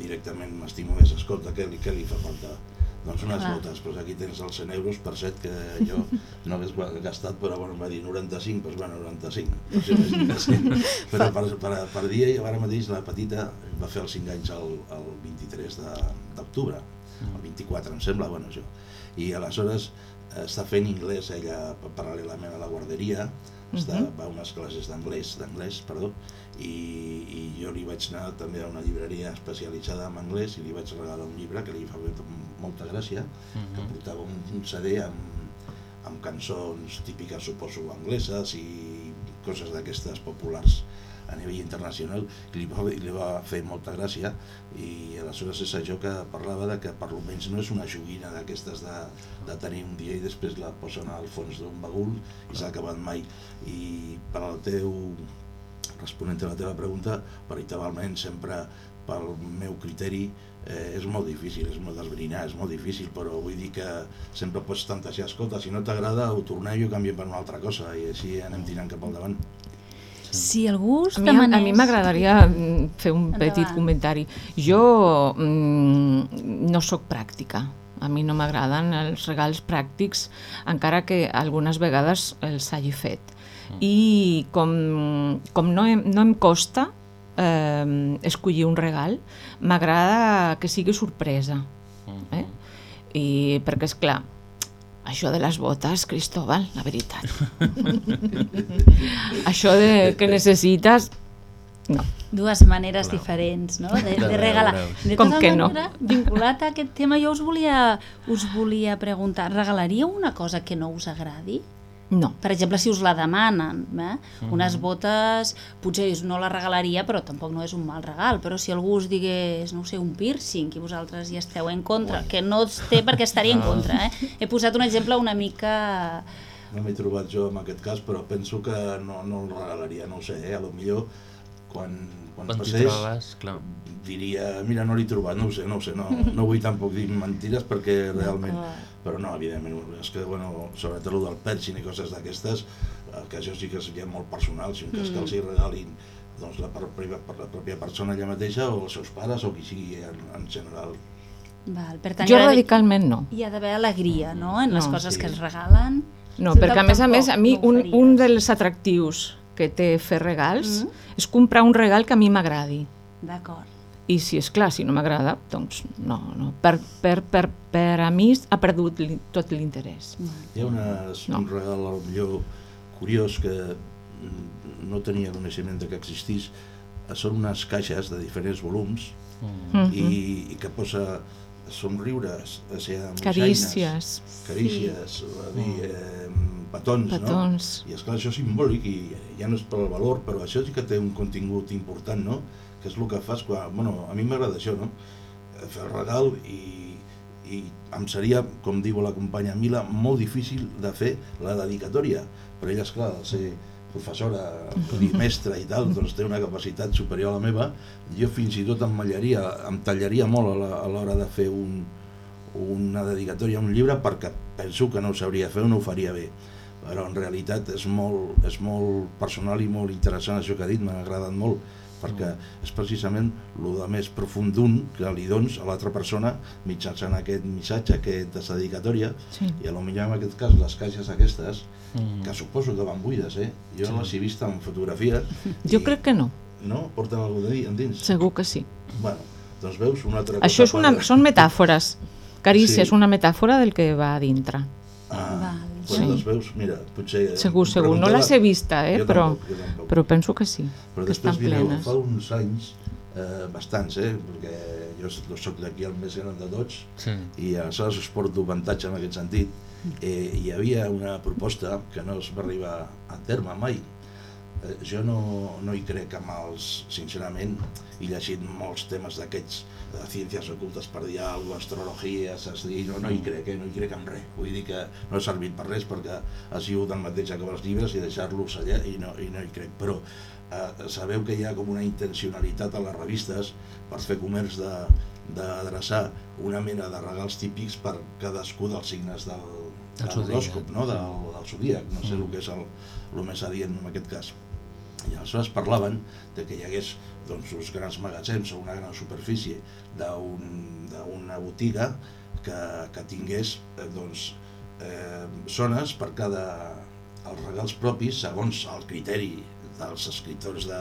directament m'estimo més, escolta, què li, què li fa falta? Doncs unes Clar. botes, doncs aquí tens els 100 euros, per set, que jo no hagués gastat, però bueno, em va dir 95, doncs bueno, 95. Doncs jo vaig dir que sí. Però per, per, per dia, i ara mateix la petita va fer els 5 anys el, el 23 de- d'octubre, el 24 em sembla, bueno, això. I aleshores eh, està fent anglès ella paral·lelament a la guarderia, està, Mhm. va a unes classes d'anglès, d'anglès, perdó, i, i jo li vaig anar també a una llibreria especialitzada en anglès i li vaig regalar un llibre que li fa molta gràcia, que Mhm. portava un, un CD amb, amb cançons típiques, suposo, angleses i coses d'aquestes populars a nivell internacional i li va, li va fer molta gràcia i aleshores és això que parlava de que per almenys no és una joguina d'aquestes de, de tenir un dia i després la posen al fons d'un bagul i s'ha acabat mai i per al teu responent a la teva pregunta veritablement sempre pel meu criteri eh, és molt difícil, és molt d'esbrinar, és molt difícil, però vull dir que sempre pots tantejar, escolta, si no t'agrada ho tornem i ho canviem per una altra cosa i així anem tirant cap al davant. Si algú us A mi, a demanés... mi m'agradaria mm, fer un Endavant. petit comentari. Jo mm, no sóc pràctica. A mi no m'agraden els regals pràctics, encara que algunes vegades els hagi fet. I com, com no, em, no em costa eh, escollir un regal, m'agrada que sigui sorpresa. Eh? I perquè, és clar, això de les botes, Cristóbal, la veritat. això de que necessites... No. dues maneres Clar. diferents no? de, De regalar. De Com tota que no? manera, vinculat a aquest tema, jo us volia, us volia preguntar, regalaríeu una cosa que no us agradi? No. Per exemple, si us la demanen, eh? Mhm. unes botes, potser no la regalaria, però tampoc no és un mal regal, però si algú us digués, no sé, un piercing, i vosaltres hi esteu en contra, que no es té perquè estaria en No. contra, eh? He posat un exemple una mica... No m'he trobat jo en aquest cas, però penso que no, no el regalaria, no ho sé, eh? a lo millor quan, quan, Quan passés trobes, clar. diria, mira, no l'he trobat, no ho sé, no ho sé, no, no vull tampoc dir mentires perquè realment, però no, evidentment, és que, bueno, sobretot el del piercing i coses d'aquestes, eh, que això sí que seria molt personal, si un cas Mm. que els hi regalin doncs, la, per, per la pròpia persona ella mateixa o els seus pares o qui sigui en, en general. Val, per tant, Jo ha radicalment no. Hi ha d'haver alegria, no?, en les No. coses Sí. que es regalen. No, perquè a més a més, a mi no un, un dels atractius que té fer regals és comprar un regal que a mi m'agradi. D'acord. I si és clar, si no m'agrada, doncs no, no. Per, per, per, per a mi ha perdut li, tot l'interès. Hi ha no. un regal, al millor curiós, que mm, no tenia coneixement de que existís. Són unes caixes de diferents volums Mm. i, i que posa somriures, o sigui, Carícies. carícies, Sí. va dir, eh, petons, Petons. no? I esclar, això és simbòlic i ja no és per al valor, però això sí que té un contingut important, no? Que és el que fas quan... Bueno, a mi m'agrada això, no? Fer el regal i, i em seria, com diu la companya Mila, molt difícil de fer la dedicatòria, però ella, esclar, al ser professora, dir, mestra i tal, doncs té una capacitat superior a la meva, jo fins i tot em mallaria, em tallaria molt a l'hora de fer un, una dedicatòria a un llibre perquè penso que no ho sabria fer o no ho faria bé. Però en realitat és molt, és molt personal i molt interessant això que ha dit, m'ha agradat molt perquè és precisament el de més profund d'un que li dones a l'altra persona mitjançant aquest missatge, aquesta dedicatòria Sí. i a lo millor en aquest cas les caixes aquestes Mm. que suposo que van buides, eh? jo Sí. les he vist en fotografies Jo crec que no, no? porten alguna cosa endins? segur que sí. Bueno, doncs veus una altra Això és cosa una, per- són metàfores. Carícia Sí. és una metàfora del que va a dintre. Ah, Sí. bueno, doncs veus, mira, potser... Segur, segur. No les he vista, eh? Jo però, tampoc, jo tampoc. però penso que sí, Però que després, estan mireu, plenes. fa uns anys, eh, bastants, eh, perquè jo sóc d'aquí el més gran de tots, Sí. i aleshores us porto avantatge en aquest sentit, eh, hi havia una proposta que no es va arribar a terme mai. Eh, jo no, no hi crec amb els, sincerament, he llegit molts temes d'aquests de ciències ocultes per dir alguna cosa, astrologia, dir, no, no hi crec, eh? no hi crec en res. Vull dir que no ha servit per res perquè ha sigut el mateix acabar els llibres i deixar-los allà i no, i no hi crec. Però eh, sabeu que hi ha com una intencionalitat a les revistes per fer comerç de d'adreçar una mena de regals típics per cadascú dels signes del, Del l'horòscop, no? del, del zodíac, no sé el que és el, el més adient en aquest cas. I aleshores parlaven de que hi hagués doncs, uns grans magatzems o una gran superfície d'un- d'una botiga que, que tingués eh, doncs, eh, zones per cada els regals propis segons el criteri dels escriptors de,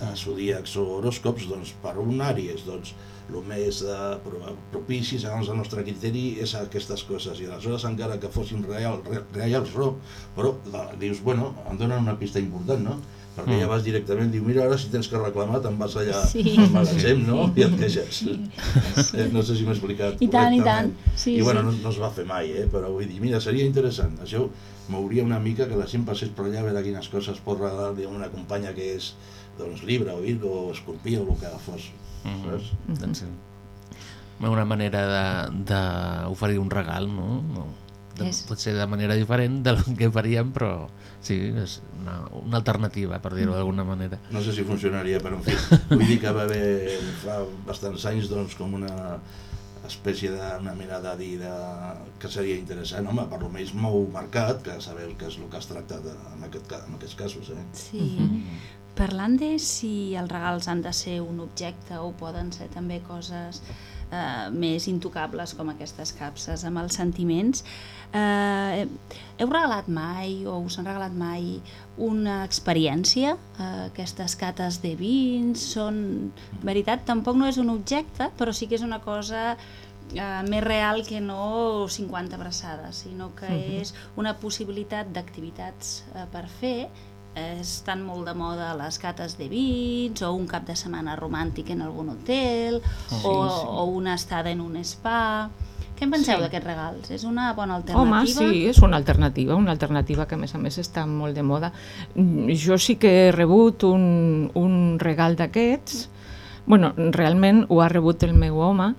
de zodíacs o horòscops doncs, per un àries doncs, el més eh, pro- propici segons el nostre criteri és aquestes coses i aleshores encara que fossin real, re- reals però, però la, dius, bueno, em donen una pista important, no? perquè Mm. ja vas directament, diu, mira, ara si tens que reclamar te'n vas allà Sí. al magatzem, no? I et queixes. Sí. Eh, No sé si m'he explicat I tant, i tant. Sí, I bueno, sí. no, no es va fer mai, eh? però vull dir, mira, seria interessant. Això m'hauria una mica que la gent passés per allà a veure quines coses pot regalar a una companya que és doncs, Libra o Virgo o Escorpí o el que fos. Mhm. Saps? Doncs sí. Una manera de- d'oferir un regal, no? no. De, És- Pot ser de manera diferent del que faríem, però sí, és una, una alternativa, per dir-ho d'alguna manera. No sé si funcionaria, però en fi, vull dir que va haver fa bastants anys doncs, com una espècie d'una mena de dir de, que seria interessant, home, per almenys mou mercat, que sabeu que és el que has tractat en, aquest, en aquests casos. Eh? Sí. Parlant de si els regals han de ser un objecte o poden ser també coses eh, més intocables com aquestes capses amb els sentiments, eh, heu regalat mai o us han regalat mai una experiència? Eh, aquestes cates de vins són... En veritat, tampoc no és un objecte, però sí que és una cosa eh, més real que no 50 abraçades, sinó que Mhm. és una possibilitat d'activitats eh, per fer estan molt de moda les cates de vins o un cap de setmana romàntic en algun hotel Sí, o, sí. o una estada en un spa què en penseu Sí. d'aquests regals? És una bona Home, alternativa? sí, és una alternativa, una alternativa que a més a més està molt de moda. Jo sí que he rebut un, un regal d'aquests, bueno, realment ho ha rebut el meu home,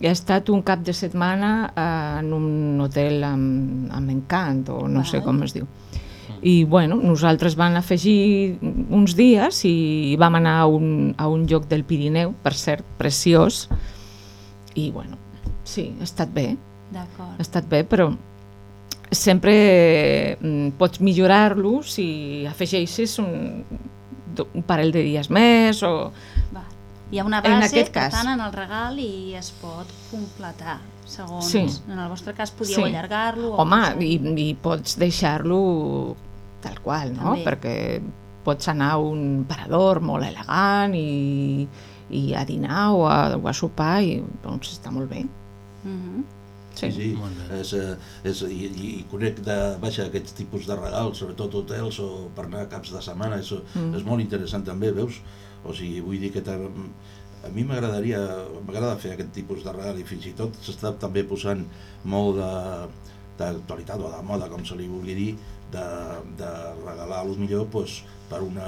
i ha estat un cap de setmana eh, en un hotel amb, amb encant, o no sé Val. com es diu. I bueno, nosaltres vam afegir uns dies i vam anar a un, a un lloc del Pirineu, per cert, preciós, i bueno, sí, ha estat bé. Ha estat bé, però sempre mm, pots millorar-lo si afegeixes un, un parell de dies més o... Va. Hi ha una En base, aquest per cas. tant, en el regal i es pot completar, segons... Sí. En el vostre cas podíeu allargar-lo... o Home, posar- i, i pots deixar-lo tal qual, no? També. Perquè pots anar a un parador molt elegant i, i a dinar o a, o a sopar i doncs està molt bé. Mhm. Sí, sí, és, eh, és, i, i, i conec de, vaja, aquests tipus de regals, sobretot hotels o per anar a caps de setmana, és, Mm. és molt interessant també, veus? O sigui, vull dir que a mi m'agradaria m'agrada fer aquest tipus de regal i fins i tot s'està també posant molt de- d'actualitat o de moda, com se li vulgui dir, de, de regalar lo millor doncs, per, una,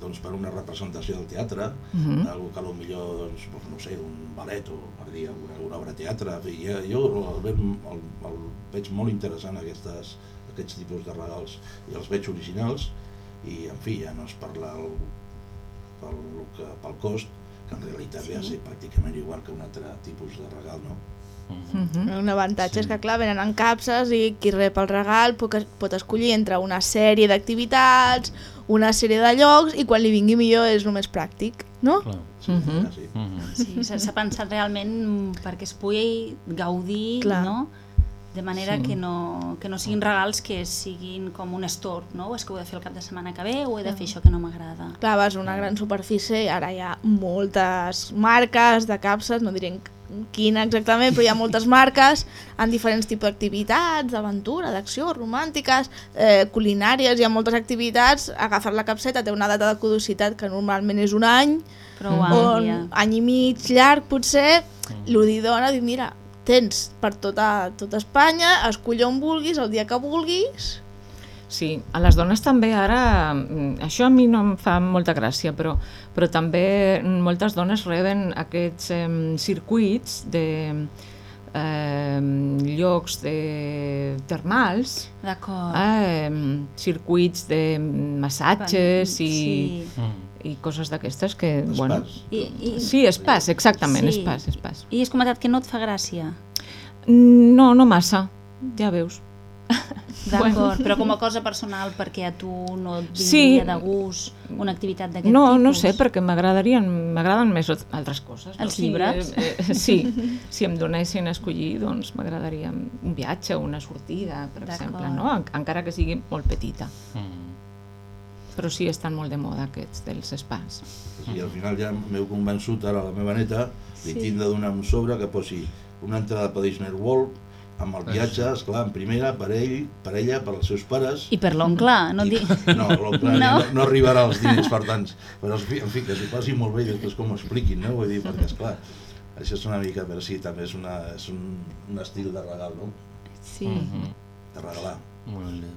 doncs, per una representació del teatre, Mhm. algo que a lo millor, doncs, no sé, un ballet o per dir alguna, alguna obra de teatre. En fi, jo, jo el, veig, el, el veig molt interessant aquestes, aquests tipus de regals i els veig originals i en fi, ja no es parla el, pel, que, pel cost, que en realitat sí. ve a ser pràcticament igual que un altre tipus de regal, no? Mm. Un avantatge sí. és que, clar, venen en capses i qui rep el regal pot, pot escollir entre una sèrie d'activitats, una sèrie de llocs i quan li vingui millor és el més pràctic, no? Clar. Sí. Sí, s'ha s'ha pensat realment perquè es pugui gaudir, Clar. no? De manera Sí. que, no, que no siguin regals que siguin com un estorb, no? O és que ho he de fer el cap de setmana que ve o he de fer això que no m'agrada. Clar, vas una gran superfície i ara hi ha moltes marques de capses, no diré quina exactament, però hi ha moltes marques en diferents tipus d'activitats, d'aventura, d'acció, romàntiques, eh, culinàries, hi ha moltes activitats, agafar la capseta té una data de caducitat que normalment és un any, Prou o àmplia. any i mig llarg potser, l'Udi dona, diu, mira, tens per tota, tota Espanya, escull on vulguis, el dia que vulguis, Sí, a les dones també ara, mm, això a mi no em fa molta gràcia, però, però també moltes dones reben aquests eh, circuits de eh, llocs de termals, D'acord. eh, circuits de massatges i, Sí. I coses d'aquestes que... Espàs. Bueno, I, i, sí, espàs, exactament, Sí. espàs, espàs. I has comentat que no et fa gràcia. No, no massa, ja veus. D'acord, Bueno. però com a cosa personal, perquè a tu no et vindria Sí. de gust una activitat d'aquest No, tipus? no sé, perquè m'agradarien, m'agraden més altres coses. Els O sigui, llibres? Eh, eh, sí, si em donessin a escollir, doncs m'agradaria un viatge, una sortida, per exemple, no? En- encara que sigui molt petita. Mm. Però sí, estan molt de moda aquests dels spas. I al final ja m'heu convençut ara la meva neta, li Sí. tinc de donar un sobre que posi una entrada per Disney World, amb el viatge, esclar, en primera, per ell, per ella, per els seus pares, I per l'oncle, no dic... No, l'oncle No? no? no arribarà als diners per tants. Però, en fi, en fi que s'ho passi molt bé i després com ho expliquin, no? Vull dir, perquè, esclar, això és una mica, però sí, també és, una, és un, un estil de regal, no? Sí. Mhm. De regalar. Molt bé.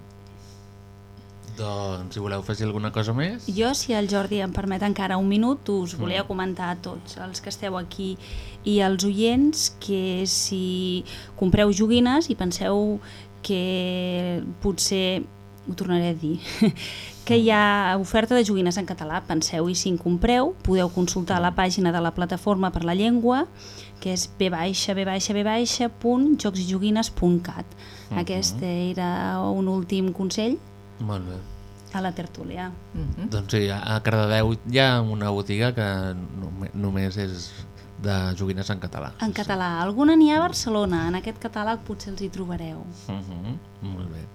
Doncs, si voleu afegir alguna cosa més? Jo, si el Jordi em permet encara un minut, us volia Mm. comentar a tots els que esteu aquí i als oients que si compreu joguines i penseu que potser, ho tornaré a dir, que hi ha oferta de joguines en català, penseu, i si en compreu, podeu consultar la pàgina de la Plataforma per la Llengua, que és b baixa, b baixa, b baixa, punt, jocsjoguines.cat. Mhm. Aquest era un últim consell Molt bé. a la tertúlia. Mhm. Doncs sí, a Cardedeu hi ha una botiga que només és de joguines en català. En català. Alguna n'hi ha a Barcelona. En aquest catàleg potser els hi trobareu. Uh -huh. Molt bé.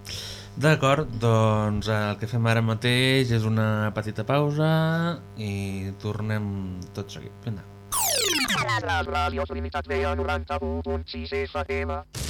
D'acord, doncs el que fem ara mateix és una petita pausa i tornem tot seguit. Vinga. La Radio Trinitat Vella 91.6 FM.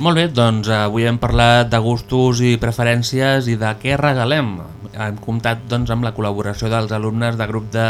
Molt bé, doncs avui hem parlat de gustos i preferències i de què regalem. Hem comptat doncs, amb la col·laboració dels alumnes de grup de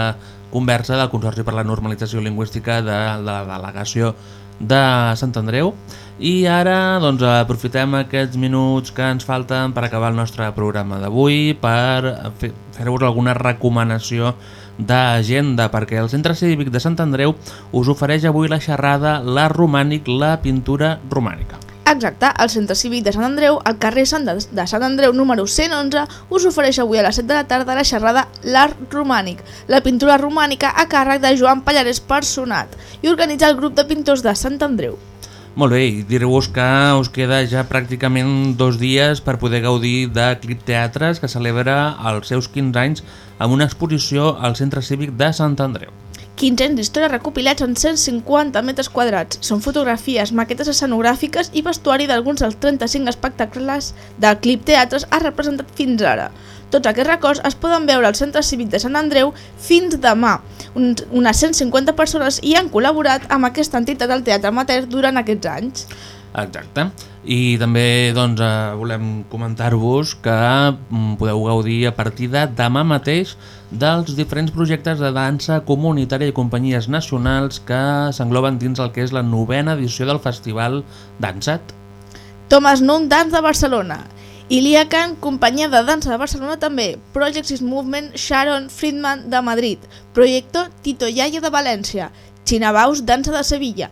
conversa del Consorci per la Normalització Lingüística de, de la delegació de Sant Andreu i ara doncs, aprofitem aquests minuts que ens falten per acabar el nostre programa d'avui per fer- fer-vos alguna recomanació d'agenda perquè el Centre Cívic de Sant Andreu us ofereix avui la xerrada L'art romànic, la pintura romànica. Exacte, el Centre Cívic de Sant Andreu, al carrer Sant de, de Sant Andreu número 111, us ofereix avui a les 7 de la tarda la xerrada L'Art Romànic, la pintura romànica a càrrec de Joan Pallarès Personat i organitza el grup de pintors de Sant Andreu. Molt bé, i dir-vos que us queda ja pràcticament dos dies per poder gaudir de Clip Teatres que celebra els seus 15 anys amb una exposició al Centre Cívic de Sant Andreu. 15 anys d'història recopilats en 150 metres quadrats. Són fotografies, maquetes escenogràfiques i vestuari d'alguns dels 35 espectacles del Clip Teatres ha representat fins ara. Tots aquests records es poden veure al Centre Cívic de Sant Andreu fins demà. Un, unes 150 persones hi han col·laborat amb aquesta entitat del teatre amateur durant aquests anys. Exacte. I també doncs, eh, volem comentar-vos que mm, podeu gaudir a partir de demà mateix dels diferents projectes de dansa comunitària i companyies nacionals que s'engloben dins el que és la novena edició del Festival Dansat. Thomas Nunn Dance de Barcelona. Ilia Khan, companyia de dansa de Barcelona també. Projects is Movement, Sharon Friedman de Madrid. Proyecto Tito Yaya de València. Chinabaus Dansa de Sevilla.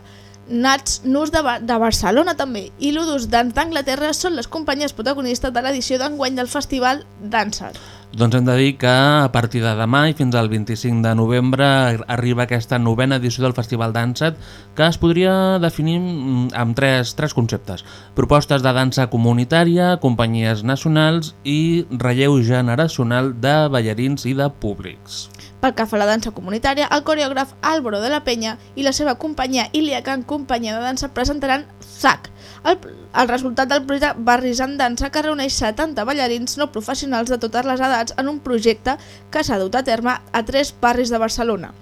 Nats Nus de, Ba- de Barcelona també. I Ludus Dance d'Anglaterra són les companyies protagonistes de l'edició d'enguany del festival Dansat. Doncs hem de dir que a partir de demà i fins al 25 de novembre arriba aquesta novena edició del Festival Dansat que es podria definir mm, amb tres, tres conceptes. Propostes de dansa comunitària, companyies nacionals i relleu generacional de ballarins i de públics. Pel que fa a la dansa comunitària, el coreògraf Álvaro de la Peña i la seva companyia Ilia Khan, companyia de dansa, presentaran ZAC, el, el resultat del projecte Barris en Dansa que reuneix 70 ballarins no professionals de totes les edats en un projecte que s'ha dut a terme a tres barris de Barcelona.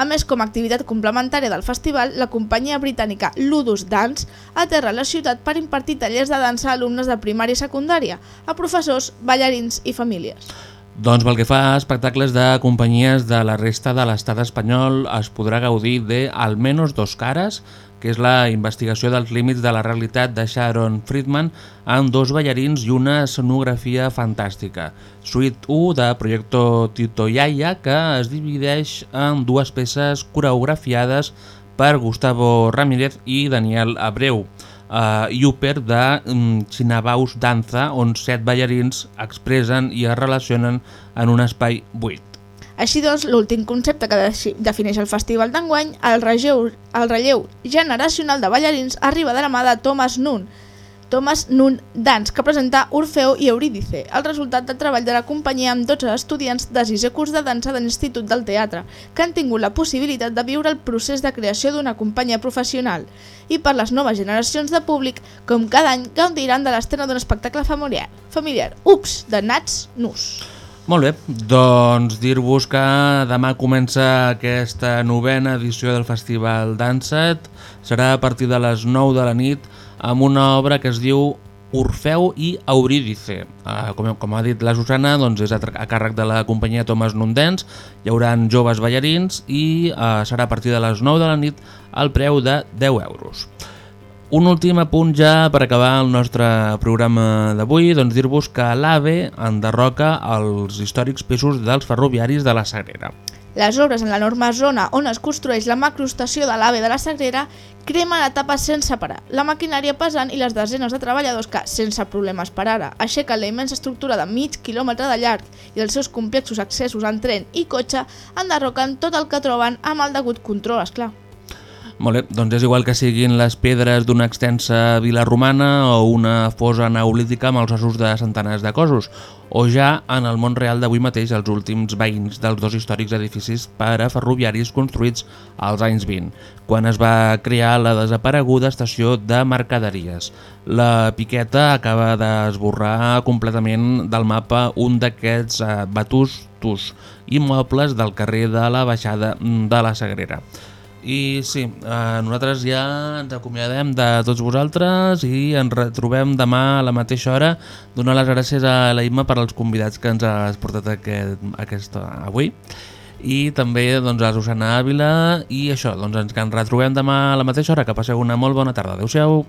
A més, com a activitat complementària del festival, la companyia britànica Ludus Dance aterra la ciutat per impartir tallers de dansa a alumnes de primària i secundària, a professors, ballarins i famílies. Doncs pel que fa a espectacles de companyies de la resta de l'estat espanyol es podrà gaudir de Almenos dos cares, que és la investigació dels límits de la realitat de Sharon Friedman amb dos ballarins i una escenografia fantàstica. Suite 1 de Proyecto Tito Yaya, que es divideix en dues peces coreografiades per Gustavo Ramírez i Daniel Abreu uh, i Uper de um, Chinabaus Danza, on set ballarins expressen i es relacionen en un espai buit. Així doncs, l'últim concepte que de defineix el festival d'enguany, el relleu, el relleu generacional de ballarins, arriba de la mà de Thomas Nunn, Thomas Nunn Dance, que presenta Orfeo i Eurídice, el resultat del treball de la companyia amb 12 estudiants de sisè curs de dansa de l'Institut del Teatre, que han tingut la possibilitat de viure el procés de creació d'una companyia professional. I per les noves generacions de públic, com cada any, gaudiran de l'estrena d'un espectacle familiar, familiar Ups, de Nats Nus. Molt bé, doncs dir-vos que demà comença aquesta novena edició del Festival Dansat. Serà a partir de les 9 de la nit amb una obra que es diu Orfeu i Eurídice. Uh, com, com ha dit la Susana, doncs és a, càrrec de la companyia Thomas Nundens. Hi haurà joves ballarins i uh, serà a partir de les 9 de la nit al preu de 10 euros. Un últim apunt ja per acabar el nostre programa d'avui, doncs dir-vos que l'AVE enderroca els històrics pisos dels ferroviaris de la Sagrera. Les obres en l'enorme zona on es construeix la macroestació de l'AVE de la Sagrera cremen etapes sense parar. La maquinària pesant i les desenes de treballadors que, sense problemes per ara, aixequen la immensa estructura de mig quilòmetre de llarg i els seus complexos accessos en tren i cotxe enderroquen tot el que troben amb el degut control, esclar. Molt bé, doncs és igual que siguin les pedres d'una extensa vila romana o una fosa neolítica amb els ossos de centenars de cossos, o ja en el món real d'avui mateix els últims veïns dels dos històrics edificis per a ferroviaris construïts als anys 20, quan es va crear la desapareguda estació de mercaderies. La piqueta acaba d'esborrar completament del mapa un d'aquests eh, batustos immobles del carrer de la baixada de la Sagrera. I sí, eh, nosaltres ja ens acomiadem de tots vosaltres i ens retrobem demà a la mateixa hora. Donar les gràcies a la Imma per als convidats que ens has portat aquest, aquesta, avui i també doncs, a Susana Ávila i això, doncs ens retrobem demà a la mateixa hora. Que passeu una molt bona tarda. Adéu-siau.